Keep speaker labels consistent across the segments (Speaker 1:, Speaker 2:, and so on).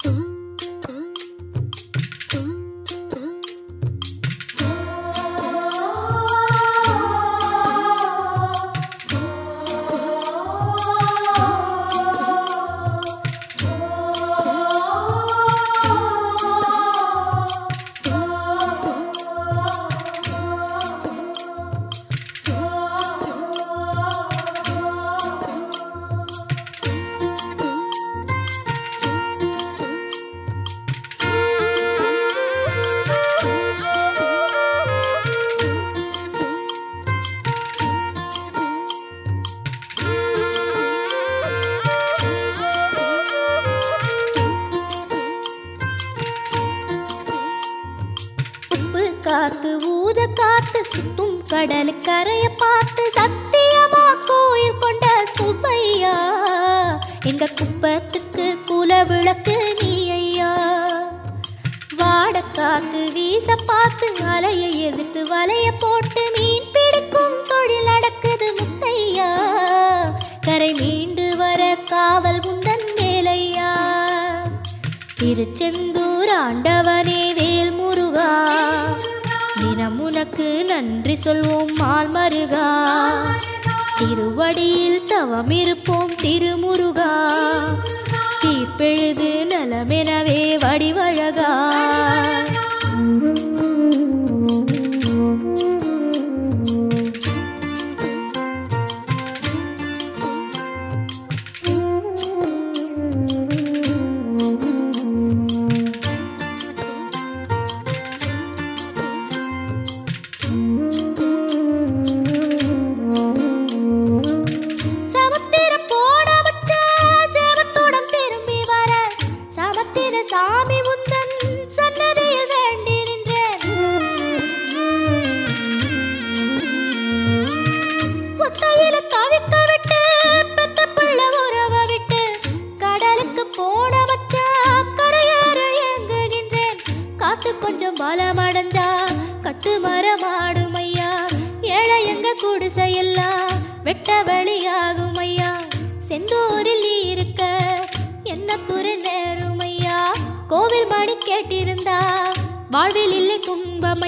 Speaker 1: உப்பு சுத்தும் கடல் கரைய பார்த்து சத்தியமா கோயில் கொண்ட சுப்பையா? எங்க குப்பத்துக்கு குல விளக்கு நீ ஐயா வாட காத்து வீச பார்த்து அலைய எதிர்த்து வலைய போட்டு மீன் பிடிக்கும் தொழில் நடக்குது முத்தையா? கரை மீண்டு வர காவல் உந்தன் வேலையா? திருச்செந்தூர் உனக்கு நன்றி சொல்வோம் மால்மருகா திருவடியில் தவம் இருப்போம் திருமுருகா. தீப்பெழுது நலமெனவே வடிவழகா. கொஞ்சம் பலமடைஞ்சா கட்டு மரமாடும் ஐயா. ஏழை எங்க குடிசையெல்லாம் வெட்ட வெளியாகும் ஐயா. செந்தூரில் இருக்க வாழ்வில் இல்லை துன்பம்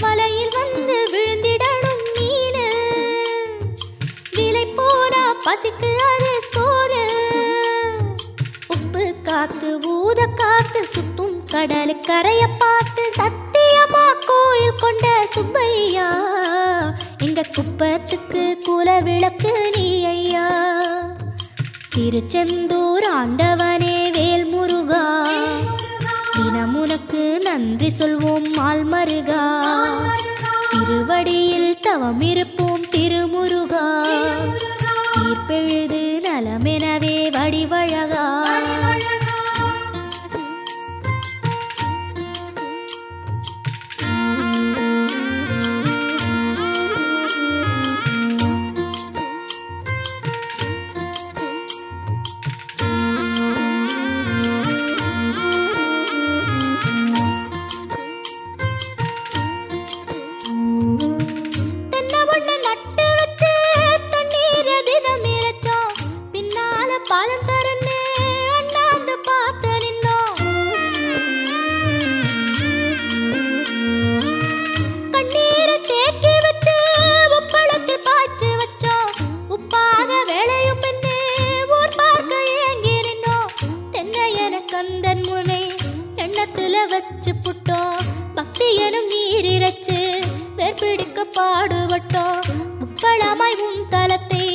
Speaker 1: மலையில் வந்து விழுந்திடணும் மீனு. விலை போனா பசிக்கு அது சோறு. உப்பு காத்து ஊத காத்து சுத்தும் கடலு கரைய பார்த்து சத்தியமா கோயில் கொண்ட சுப்பையா? எங்க குப்பத்துக்கு குல விளக்கு நீ ஐயா. திருச்செந்தூர் ஆண்டவனே வேல் முருகா தினம் உனக்கு நன்றி சொல்வோம் ஆள்மருகா. திருவடியில் தவம் இருப்போம் திருமுருகா. தீர்ப்பெழுத கூட்டம் பக்தி எனும் நீர் இறைச்சு வேர்பிடிக்க பாடுபட்டோம். முப்பளமாய் உன் தலத்தை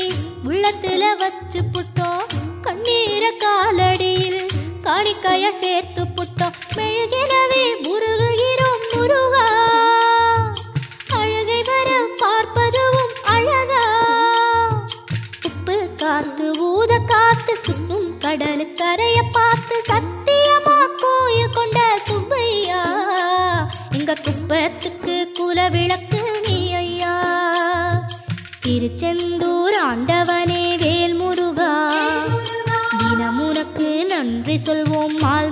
Speaker 1: உள்ளத்துல வச்சு புட்டோம். கண்ணீர காலடியில் காணிக்கைய சேர்த்து புட்டோம். நன்றி சொல்வோம் மால்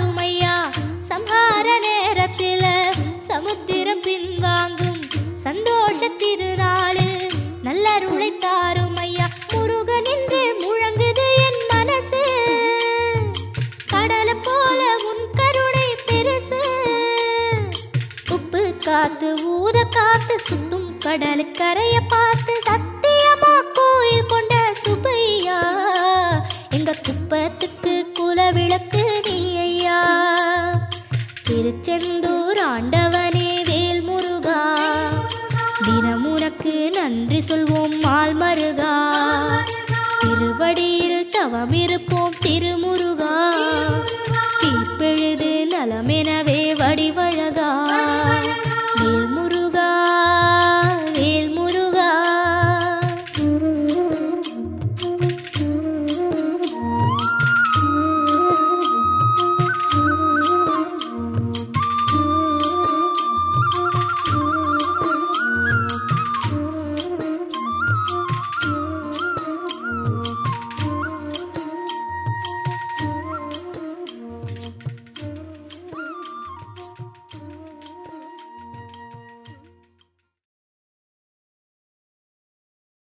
Speaker 1: திருநாளில் நல்லருளை தாரும் ஐயா. முருகன் என்று முழங்குது என் மனசு. கடலை போல உன் கருணை பெருசு. உப்பு காத்து ஊத காத்து சுத்தும் கடலு பார்த்து சத்தியமா கோயில் கொண்ட சுபையா எங்க குப்பத்துக்கு குலவிளக்கு நீ ஐயா. திருச்செந்தூர் ஆண்டவனே நன்றி சொல்வோம் மால் மருகா. திருவடியில் தவமிருப்போம் திருமுருகா.